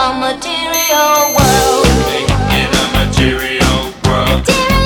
a material world. Living In a material world. Material